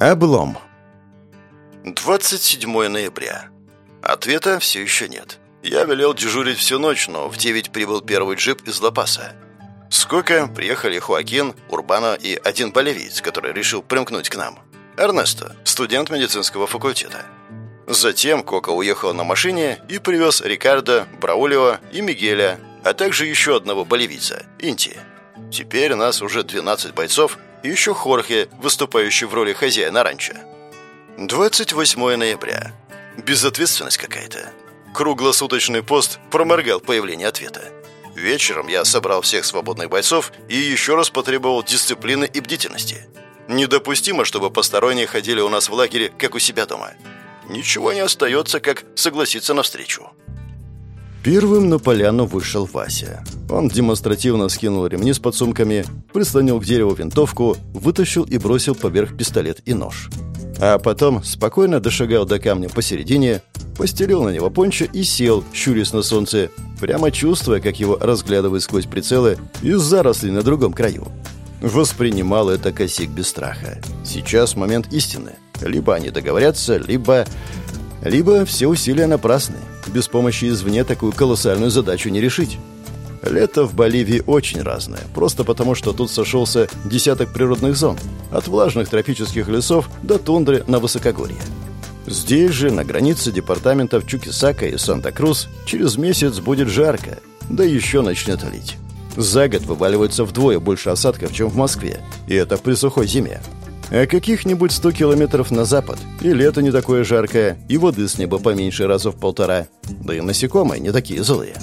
Облом. 27 ноября. Ответа все еще нет. Я велел дежурить всю ночь, но в 9 прибыл первый джип из Лопаса. Сколько приехали Хуакин, Урбана и один болевиец, который решил примкнуть к нам. Эрнесто, студент медицинского факультета. Затем Кока уехал на машине и привез Рикардо, Браулио и Мигеля, а также еще одного болевица, Инти. Теперь нас уже 12 бойцов и еще Хорхе, выступающий в роли хозяина ранчо. 28 ноября. Безответственность какая-то. Круглосуточный пост проморгал появление ответа. Вечером я собрал всех свободных бойцов и еще раз потребовал дисциплины и бдительности. Недопустимо, чтобы посторонние ходили у нас в лагере, как у себя дома. Ничего не остается, как согласиться на встречу. Первым на поляну вышел Вася. Он демонстративно скинул ремни с подсумками, прислонил к дереву винтовку, вытащил и бросил поверх пистолет и нож. А потом спокойно дошагал до камня посередине, постелил на него пончо и сел, щурясь на солнце, прямо чувствуя, как его разглядывают сквозь прицелы из зарослей на другом краю. Воспринимал это косик без страха. Сейчас момент истины. Либо они договорятся, либо... Либо все усилия напрасны. Без помощи извне такую колоссальную задачу не решить. Лето в Боливии очень разное, просто потому что тут сошелся десяток природных зон, от влажных тропических лесов до тундры на высокогорье. Здесь же, на границе департаментов Чукисака и Санта-Крус, через месяц будет жарко, да еще начнет лить. За год вываливается вдвое больше осадков, чем в Москве, и это при сухой зиме. А каких-нибудь 100 километров на запад, и лето не такое жаркое, и воды с неба поменьше раза в полтора, да и насекомые не такие злые.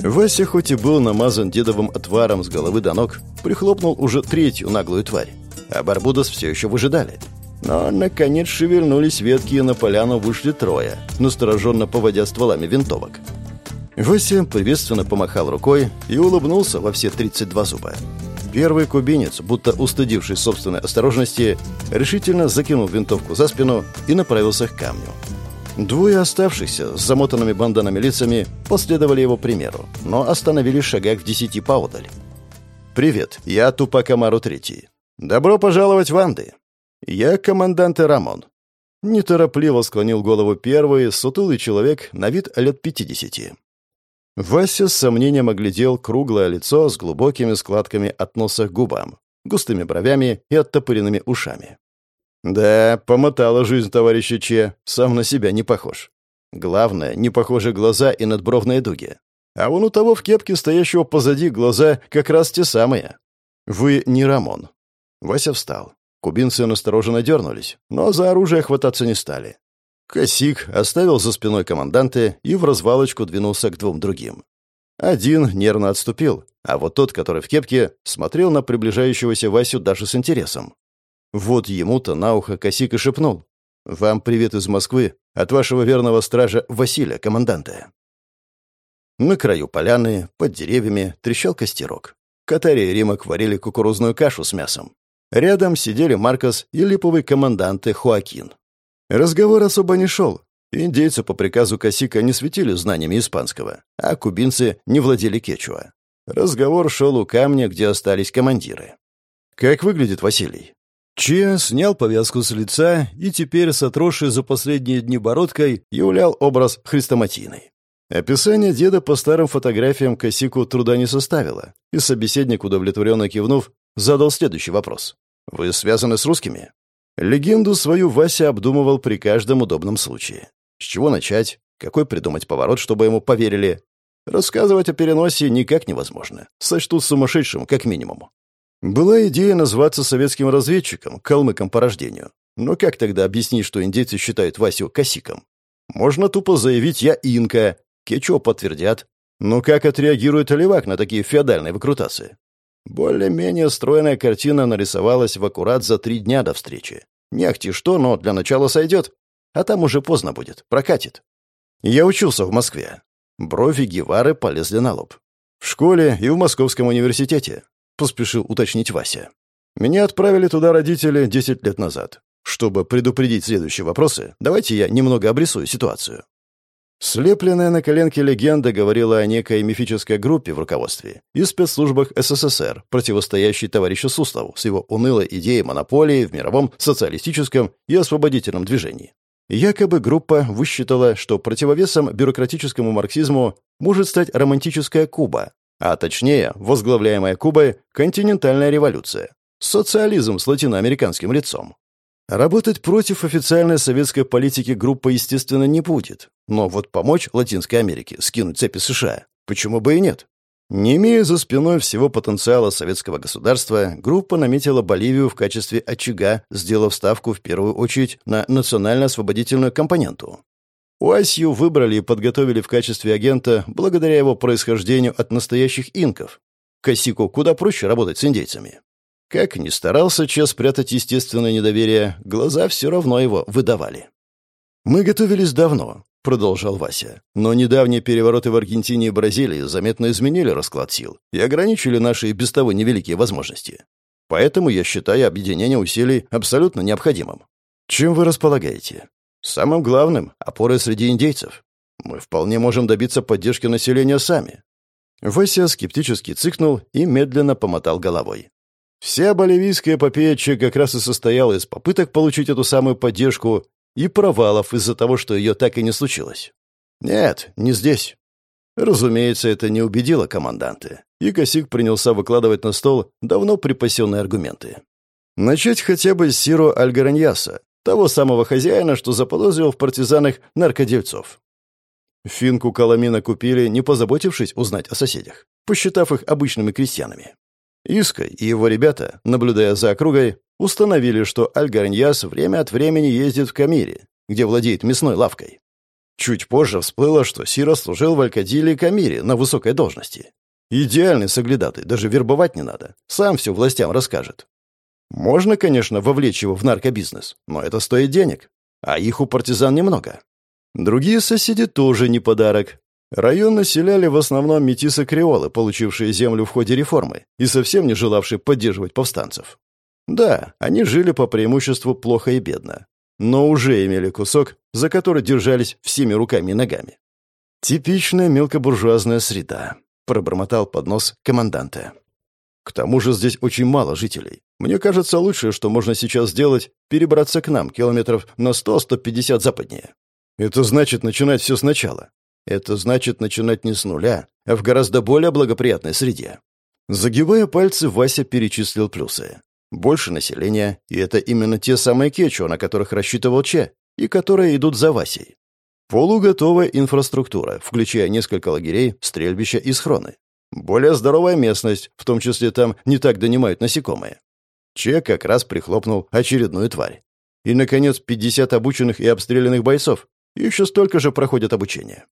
Вася хоть и был намазан дедовым отваром с головы до ног, прихлопнул уже третью наглую тварь, а Барбудос все еще выжидали. Но, наконец, шевельнулись ветки, и на поляну вышли трое, настороженно поводя стволами винтовок. Вася приветственно помахал рукой и улыбнулся во все 32 зуба. Первый кубинец, будто устыдившись собственной осторожности, решительно закинул винтовку за спину и направился к камню. Двое оставшихся с замотанными банданами лицами последовали его примеру, но остановились в шагах в десяти поодаль. «Привет, я Тупак Амару Третий. Добро пожаловать в Анды. Я командант Рамон». Неторопливо склонил голову первый, сутулый человек на вид лет пятидесяти. Вася с сомнением оглядел круглое лицо с глубокими складками от носа к губам, густыми бровями и оттопыренными ушами. Да, помотала жизнь товарища Че, сам на себя не похож. Главное, не похожи глаза и надбровные дуги. А вон у того в кепке, стоящего позади, глаза как раз те самые. Вы не Рамон. Вася встал. Кубинцы настороженно дернулись, но за оружие хвататься не стали. Косик оставил за спиной команданты и в развалочку двинулся к двум другим. Один нервно отступил, а вот тот, который в кепке, смотрел на приближающегося Васю даже с интересом. Вот ему-то на ухо Косик и шепнул. «Вам привет из Москвы от вашего верного стража Василия, команданта». На краю поляны, под деревьями, трещал костерок. Катария и Римок варили кукурузную кашу с мясом. Рядом сидели Маркос и липовый командант Хуакин. Разговор особо не шел. Индейцы по приказу Косика не светили знаниями испанского, а кубинцы не владели кечуа. Разговор шел у камня, где остались командиры. «Как выглядит Василий?» Че снял повязку с лица и теперь с отросшей за последние дни бородкой являл образ хрестоматийный. Описание деда по старым фотографиям Косику труда не составило, и собеседник, удовлетворенно кивнув, задал следующий вопрос. «Вы связаны с русскими?» Легенду свою Вася обдумывал при каждом удобном случае. С чего начать? Какой придумать поворот, чтобы ему поверили? Рассказывать о переносе никак невозможно. Сочтут сумасшедшим, как минимум. Была идея назваться советским разведчиком, калмыком по рождению. Но как тогда объяснить, что индейцы считают Васю косиком? Можно тупо заявить «я инка», Кечо подтвердят. Но как отреагирует Оливак на такие феодальные выкрутасы? Более-менее стройная картина нарисовалась в аккурат за три дня до встречи. Не ахти что, но для начала сойдет. А там уже поздно будет, прокатит. Я учился в Москве. Брови Гевары полезли на лоб. В школе и в Московском университете, поспешил уточнить Вася. Меня отправили туда родители 10 лет назад. Чтобы предупредить следующие вопросы, давайте я немного обрисую ситуацию. Слепленная на коленке легенда говорила о некой мифической группе в руководстве и спецслужбах СССР, противостоящей товарищу Суслову с его унылой идеей монополии в мировом социалистическом и освободительном движении. Якобы группа высчитала, что противовесом бюрократическому марксизму может стать романтическая Куба, а точнее, возглавляемая Кубой континентальная революция, социализм с латиноамериканским лицом. Работать против официальной советской политики группа, естественно, не будет. Но вот помочь Латинской Америке скинуть цепи США, почему бы и нет? Не имея за спиной всего потенциала советского государства, группа наметила Боливию в качестве очага, сделав ставку в первую очередь на национально-освободительную компоненту. Уасью выбрали и подготовили в качестве агента благодаря его происхождению от настоящих инков. Косику куда проще работать с индейцами. Как ни старался Че спрятать естественное недоверие, глаза все равно его выдавали. «Мы готовились давно», — продолжал Вася. «Но недавние перевороты в Аргентине и Бразилии заметно изменили расклад сил и ограничили наши без того невеликие возможности. Поэтому я считаю объединение усилий абсолютно необходимым. Чем вы располагаете? Самым главным — опорой среди индейцев. Мы вполне можем добиться поддержки населения сами». Вася скептически цыкнул и медленно помотал головой. Вся боливийская эпопея как раз и состояла из попыток получить эту самую поддержку и провалов из-за того, что ее так и не случилось. Нет, не здесь. Разумеется, это не убедило команданта, и Косик принялся выкладывать на стол давно припасенные аргументы. Начать хотя бы с Сиро Альгараньяса, того самого хозяина, что заподозрил в партизанах наркодельцов. Финку Коломина купили, не позаботившись узнать о соседях, посчитав их обычными крестьянами. Иска и его ребята, наблюдая за округой, установили, что Альгарньяс время от времени ездит в Камире, где владеет мясной лавкой. Чуть позже всплыло, что Сира служил в Алькадиле Камире на высокой должности. Идеальный соглядатый, даже вербовать не надо. Сам все властям расскажет. Можно, конечно, вовлечь его в наркобизнес, но это стоит денег. А их у партизан немного. Другие соседи тоже не подарок. Район населяли в основном метисы-креолы, получившие землю в ходе реформы и совсем не желавшие поддерживать повстанцев. Да, они жили по преимуществу плохо и бедно, но уже имели кусок, за который держались всеми руками и ногами. «Типичная мелкобуржуазная среда», — пробормотал под нос команданта. «К тому же здесь очень мало жителей. Мне кажется, лучшее, что можно сейчас сделать, перебраться к нам километров на 100-150 западнее. Это значит начинать все сначала. Это значит начинать не с нуля, а в гораздо более благоприятной среде. Загибая пальцы, Вася перечислил плюсы. Больше населения, и это именно те самые кечо, на которых рассчитывал Че, и которые идут за Васей. Полуготовая инфраструктура, включая несколько лагерей, стрельбища и схроны. Более здоровая местность, в том числе там не так донимают насекомые. Че как раз прихлопнул очередную тварь. И, наконец, 50 обученных и обстрелянных бойцов. Еще столько же проходят обучение.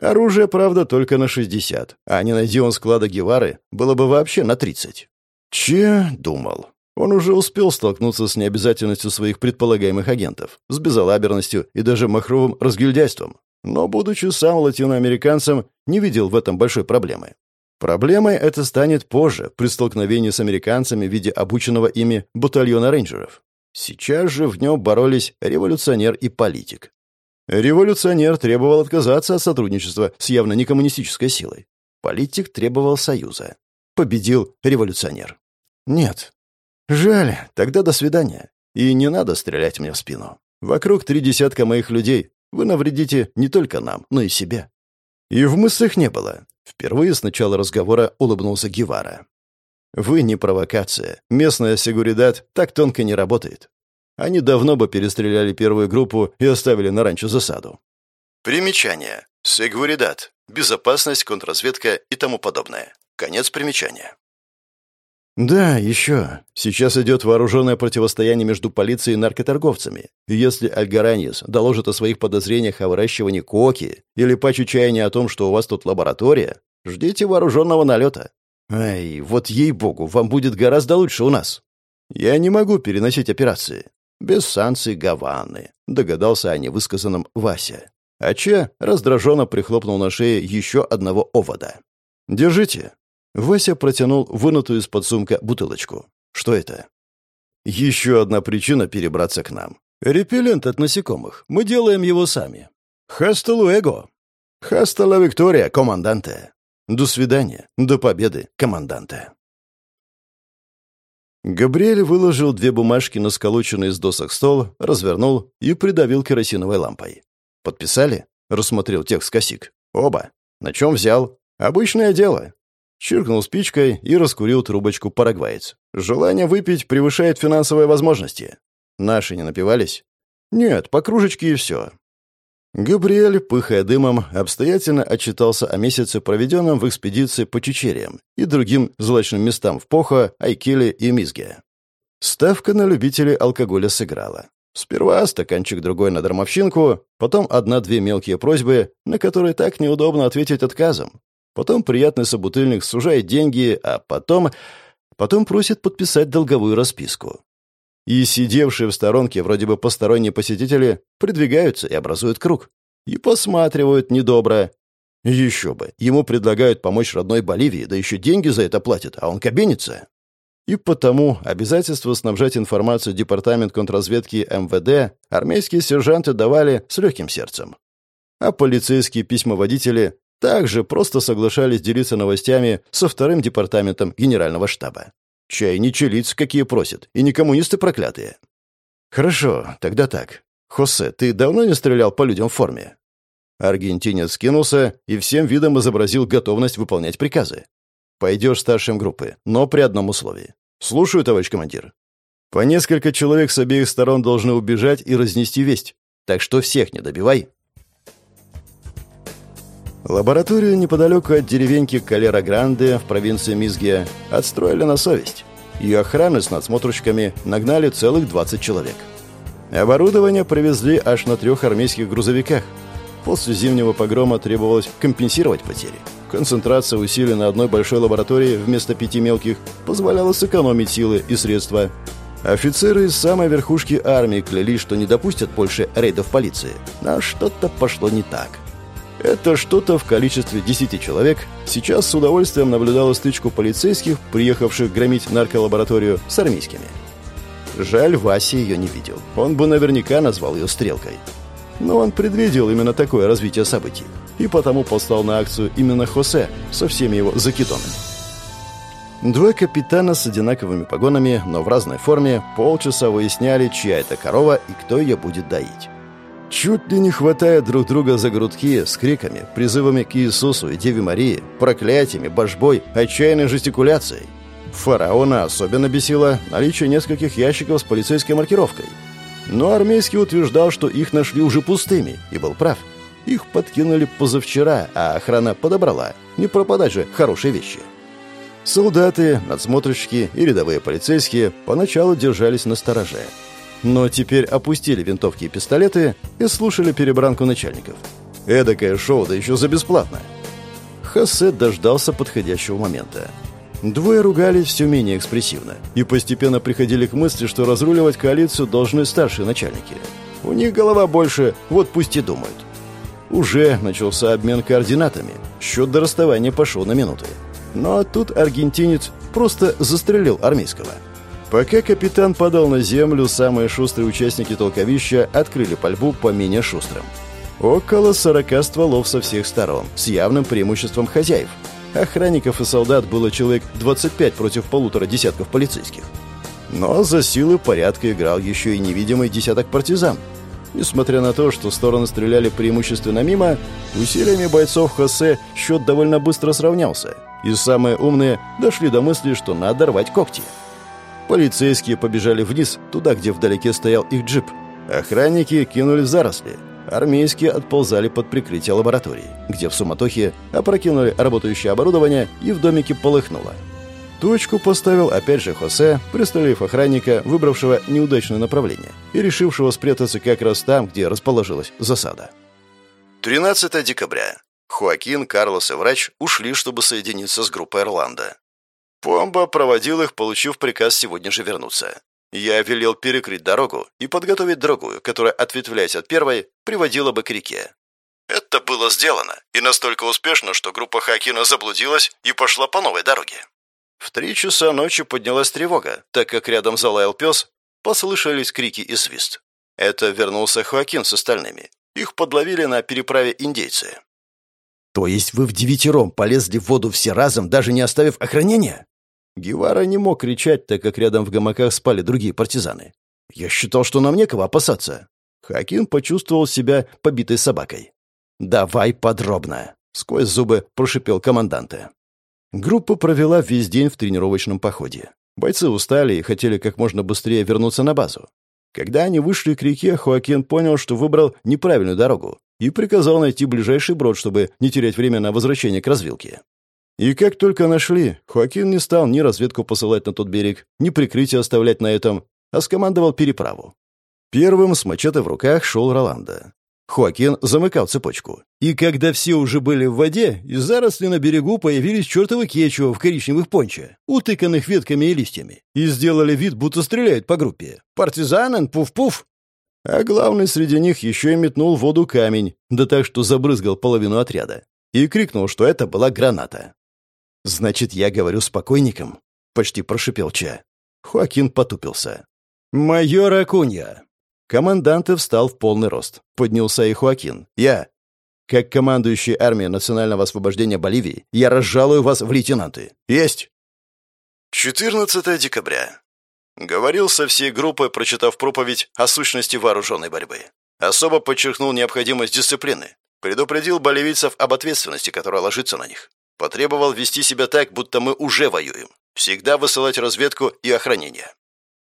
Оружие, правда, только на 60, а не найди он склада Гевары, было бы вообще на 30. Че думал. Он уже успел столкнуться с необязательностью своих предполагаемых агентов, с безалаберностью и даже махровым разгильдяйством. Но, будучи сам латиноамериканцем, не видел в этом большой проблемы. Проблемой это станет позже, при столкновении с американцами в виде обученного ими батальона рейнджеров. Сейчас же в нем боролись революционер и политик. Революционер требовал отказаться от сотрудничества с явно некоммунистической силой. Политик требовал союза. Победил революционер. Нет. Жаль, тогда до свидания. И не надо стрелять мне в спину. Вокруг три десятка моих людей. Вы навредите не только нам, но и себе. И в мыслях не было. Впервые с начала разговора улыбнулся Гевара. Вы не провокация. Местная сегуридат так тонко не работает. Они давно бы перестреляли первую группу и оставили на ранчо засаду. Примечание. Сегуридат. Безопасность, контрразведка и тому подобное. Конец примечания. Да, еще. Сейчас идет вооруженное противостояние между полицией и наркоторговцами. И если Альгараньес доложит о своих подозрениях о выращивании коки или по чаяния о том, что у вас тут лаборатория, ждите вооруженного налета. Ай, вот ей-богу, вам будет гораздо лучше у нас. Я не могу переносить операции. Без санкций Гаваны, догадался о невысказанном Вася. А раздраженно прихлопнул на шее еще одного овода. «Держите». Вася протянул вынутую из-под сумка бутылочку. «Что это?» «Еще одна причина перебраться к нам. Репеллент от насекомых. Мы делаем его сами. Хастелуэго!» «Хаста ла Виктория, команданте!» «До свидания, до победы, команданте!» Габриэль выложил две бумажки на сколоченный из досок стол, развернул и придавил керосиновой лампой. «Подписали?» — рассмотрел текст косик. «Оба. На чем взял? Обычное дело». Чиркнул спичкой и раскурил трубочку парагваец. «Желание выпить превышает финансовые возможности. Наши не напивались?» «Нет, по кружечке и все». Габриэль, пыхая дымом, обстоятельно отчитался о месяце, проведенном в экспедиции по Чечериям и другим злачным местам в Похо, Айкеле и Мизге. Ставка на любителей алкоголя сыграла. Сперва стаканчик другой на дармовщинку, потом одна-две мелкие просьбы, на которые так неудобно ответить отказом. Потом приятный собутыльник сужает деньги, а потом... Потом просит подписать долговую расписку. И сидевшие в сторонке вроде бы посторонние посетители придвигаются и образуют круг. И посматривают недобро. Еще бы, ему предлагают помочь родной Боливии, да еще деньги за это платят, а он кабинится. И потому обязательство снабжать информацию Департамент контрразведки МВД армейские сержанты давали с легким сердцем. А полицейские письмоводители также просто соглашались делиться новостями со вторым департаментом генерального штаба. Чай не челиц, какие просят, и не коммунисты проклятые. Хорошо, тогда так. Хосе, ты давно не стрелял по людям в форме? Аргентинец скинулся и всем видом изобразил готовность выполнять приказы. Пойдешь старшим группы, но при одном условии. Слушаю, товарищ командир. По несколько человек с обеих сторон должны убежать и разнести весть. Так что всех не добивай. Лабораторию неподалеку от деревеньки Калера-Гранде в провинции Мизгия отстроили на совесть. Ее охраны с надсмотрщиками нагнали целых 20 человек. Оборудование привезли аж на трех армейских грузовиках. После зимнего погрома требовалось компенсировать потери. Концентрация усилий на одной большой лаборатории вместо пяти мелких позволяла сэкономить силы и средства. Офицеры из самой верхушки армии клялись, что не допустят больше рейдов полиции. Но что-то пошло не так. Это что-то в количестве 10 человек сейчас с удовольствием наблюдало стычку полицейских, приехавших громить нарколабораторию, с армейскими. Жаль, Вася ее не видел. Он бы наверняка назвал ее стрелкой. Но он предвидел именно такое развитие событий. И потому послал на акцию именно Хосе со всеми его закидонами. Два капитана с одинаковыми погонами, но в разной форме, полчаса выясняли, чья это корова и кто ее будет доить. Чуть ли не хватая друг друга за грудки с криками, призывами к Иисусу и Деве Марии, проклятиями, божбой, отчаянной жестикуляцией. Фараона особенно бесило наличие нескольких ящиков с полицейской маркировкой. Но армейский утверждал, что их нашли уже пустыми, и был прав. Их подкинули позавчера, а охрана подобрала. Не пропадать же хорошие вещи. Солдаты, надсмотрщики и рядовые полицейские поначалу держались на стороже но теперь опустили винтовки и пистолеты и слушали перебранку начальников. Эдакое шоу, да еще за бесплатно. Хосе дождался подходящего момента. Двое ругались все менее экспрессивно и постепенно приходили к мысли, что разруливать коалицию должны старшие начальники. У них голова больше, вот пусть и думают. Уже начался обмен координатами. Счет до расставания пошел на минуты. Но тут аргентинец просто застрелил армейского. Пока капитан подал на землю, самые шустрые участники толковища открыли пальбу по менее шустрым. Около сорока стволов со всех сторон, с явным преимуществом хозяев. Охранников и солдат было человек 25 против полутора десятков полицейских. Но за силы порядка играл еще и невидимый десяток партизан. Несмотря на то, что стороны стреляли преимущественно мимо, усилиями бойцов Хосе счет довольно быстро сравнялся, и самые умные дошли до мысли, что надо рвать когти. Полицейские побежали вниз, туда, где вдалеке стоял их джип. Охранники кинули в заросли. Армейские отползали под прикрытие лаборатории, где в суматохе опрокинули работающее оборудование и в домике полыхнуло. Точку поставил опять же Хосе, пристрелив охранника, выбравшего неудачное направление и решившего спрятаться как раз там, где расположилась засада. 13 декабря. Хоакин, Карлос и врач ушли, чтобы соединиться с группой Орландо. Помба проводил их, получив приказ сегодня же вернуться. Я велел перекрыть дорогу и подготовить другую, которая, ответвляясь от первой, приводила бы к реке. Это было сделано, и настолько успешно, что группа Хакина заблудилась и пошла по новой дороге. В три часа ночи поднялась тревога, так как рядом залаял пес, послышались крики и свист. Это вернулся Хоакин с остальными. Их подловили на переправе индейцы. То есть вы в девятером полезли в воду все разом, даже не оставив охранения? Гевара не мог кричать, так как рядом в гамаках спали другие партизаны. Я считал, что нам некого опасаться. Хакин почувствовал себя побитой собакой. «Давай подробно», — сквозь зубы прошипел команданта. Группа провела весь день в тренировочном походе. Бойцы устали и хотели как можно быстрее вернуться на базу. Когда они вышли к реке, Хоакин понял, что выбрал неправильную дорогу и приказал найти ближайший брод, чтобы не терять время на возвращение к развилке. И как только нашли, Хоакин не стал ни разведку посылать на тот берег, ни прикрытие оставлять на этом, а скомандовал переправу. Первым с мачете в руках шел Роланда. Хоакин замыкал цепочку. И когда все уже были в воде, из заросли на берегу появились чертовы кечо в коричневых пончо, утыканных ветками и листьями, и сделали вид, будто стреляют по группе. «Партизанен, пуф-пуф!» А главный среди них еще и метнул в воду камень, да так, что забрызгал половину отряда, и крикнул, что это была граната. «Значит, я говорю с покойником?» — почти прошипел Ча. Хоакин потупился. «Майор Акунья!» Командант встал в полный рост. Поднялся и Хоакин. «Я, как командующий армией национального освобождения Боливии, я разжалую вас в лейтенанты. Есть!» 14 декабря. Говорил со всей группой, прочитав проповедь о сущности вооруженной борьбы. Особо подчеркнул необходимость дисциплины. Предупредил боливийцев об ответственности, которая ложится на них. Потребовал вести себя так, будто мы уже воюем. Всегда высылать разведку и охранение.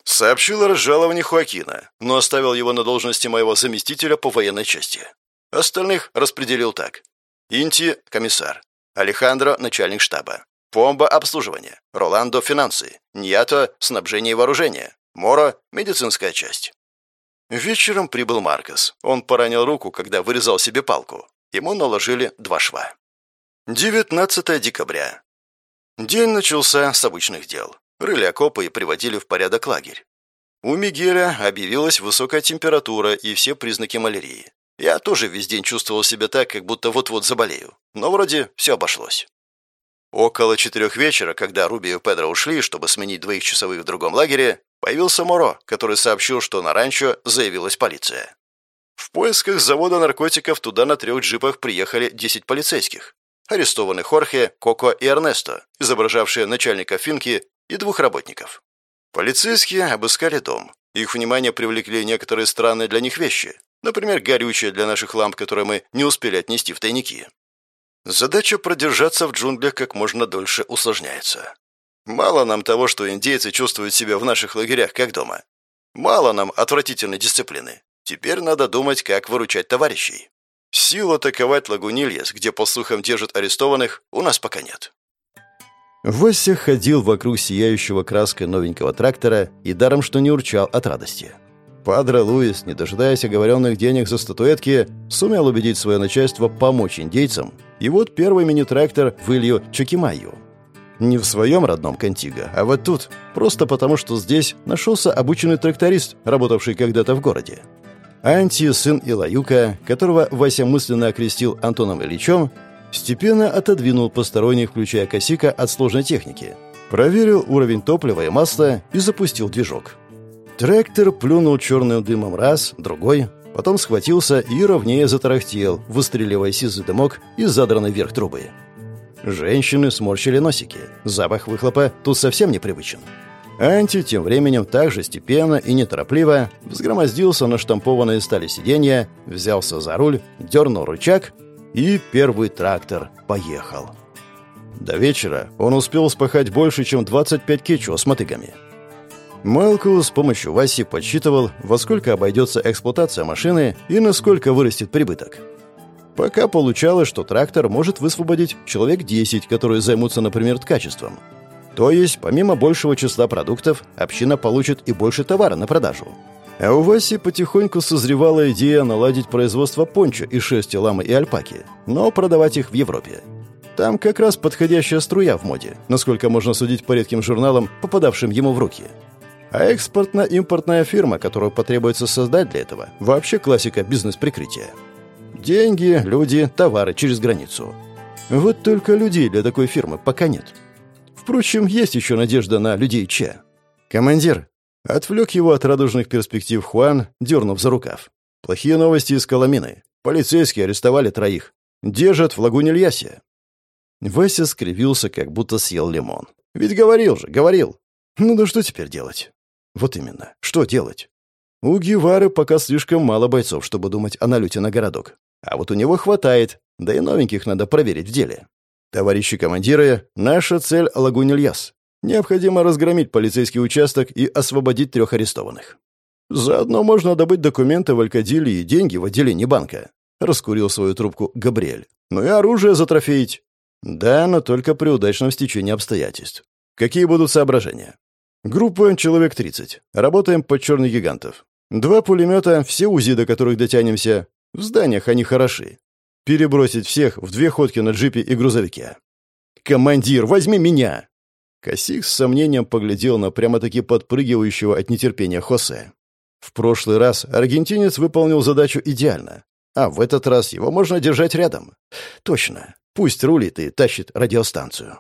Сообщил о разжаловании Хуакина, но оставил его на должности моего заместителя по военной части. Остальных распределил так. Инти – комиссар. Алехандро – начальник штаба. Помба – обслуживание. Роландо – финансы. Ньято – снабжение и вооружение. Моро – медицинская часть. Вечером прибыл Маркос. Он поранил руку, когда вырезал себе палку. Ему наложили два шва. 19 декабря. День начался с обычных дел. Рыли окопы и приводили в порядок лагерь. У Мигеля объявилась высокая температура и все признаки малярии. Я тоже весь день чувствовал себя так, как будто вот-вот заболею. Но вроде все обошлось. Около четырех вечера, когда Руби и Педро ушли, чтобы сменить двоих часовых в другом лагере, появился Моро, который сообщил, что на ранчо заявилась полиция. В поисках завода наркотиков туда на трех джипах приехали 10 полицейских. Арестованы Хорхе, Коко и Эрнесто, изображавшие начальника Финки и двух работников. Полицейские обыскали дом. Их внимание привлекли некоторые странные для них вещи. Например, горючее для наших ламп, которые мы не успели отнести в тайники. Задача продержаться в джунглях как можно дольше усложняется. Мало нам того, что индейцы чувствуют себя в наших лагерях как дома. Мало нам отвратительной дисциплины. Теперь надо думать, как выручать товарищей. Сил атаковать Лагунильес, где, по слухам, держат арестованных, у нас пока нет. Вася ходил вокруг сияющего краской новенького трактора и даром что не урчал от радости. Падре Луис, не дожидаясь оговоренных денег за статуэтки, сумел убедить свое начальство помочь индейцам, и вот первый мини-трактор вылью Чокимаю. Не в своем родном Кантиго, а вот тут, просто потому что здесь нашелся обученный тракторист, работавший когда-то в городе. Анти, сын Илаюка, которого Вася мысленно окрестил Антоном Ильичем, Степенно отодвинул посторонних, включая Косика, от сложной техники. Проверил уровень топлива и масла и запустил движок. Трактор плюнул черным дымом раз, другой, потом схватился и ровнее затарахтел, выстреливая сизый дымок из задранной вверх трубы. Женщины сморщили носики. Запах выхлопа тут совсем непривычен. Анти тем временем также степенно и неторопливо взгромоздился на штампованные стали сиденья, взялся за руль, дернул рычаг — и первый трактор поехал. До вечера он успел спахать больше, чем 25 кечо с мотыгами. Мэлку с помощью Васи подсчитывал, во сколько обойдется эксплуатация машины и насколько вырастет прибыток. Пока получалось, что трактор может высвободить человек 10, которые займутся, например, ткачеством. То есть, помимо большего числа продуктов, община получит и больше товара на продажу. А у Васи потихоньку созревала идея наладить производство пончо из шерсти ламы и альпаки, но продавать их в Европе. Там как раз подходящая струя в моде, насколько можно судить по редким журналам, попадавшим ему в руки. А экспортно-импортная фирма, которую потребуется создать для этого, вообще классика бизнес-прикрытия. Деньги, люди, товары через границу. Вот только людей для такой фирмы пока нет. Впрочем, есть еще надежда на людей Че. «Командир, Отвлек его от радужных перспектив Хуан, дернув за рукав. «Плохие новости из Коломины. Полицейские арестовали троих. Держат в лагуне Льясе». Вася скривился, как будто съел лимон. «Ведь говорил же, говорил. Ну да что теперь делать?» «Вот именно. Что делать?» У Гевары пока слишком мало бойцов, чтобы думать о налете на городок. А вот у него хватает, да и новеньких надо проверить в деле. Товарищи командиры, наша цель — Лагунь-Ильяс. Необходимо разгромить полицейский участок и освободить трех арестованных. Заодно можно добыть документы в Алькадиле и деньги в отделении банка. Раскурил свою трубку Габриэль. Ну и оружие затрофеить. Да, но только при удачном стечении обстоятельств. Какие будут соображения? Группа человек 30. Работаем под черных гигантов. Два пулемета, все УЗИ, до которых дотянемся. В зданиях они хороши. Перебросить всех в две ходки на джипе и грузовике. «Командир, возьми меня!» Косик с сомнением поглядел на прямо-таки подпрыгивающего от нетерпения Хосе. В прошлый раз аргентинец выполнил задачу идеально, а в этот раз его можно держать рядом. Точно, пусть рулит и тащит радиостанцию.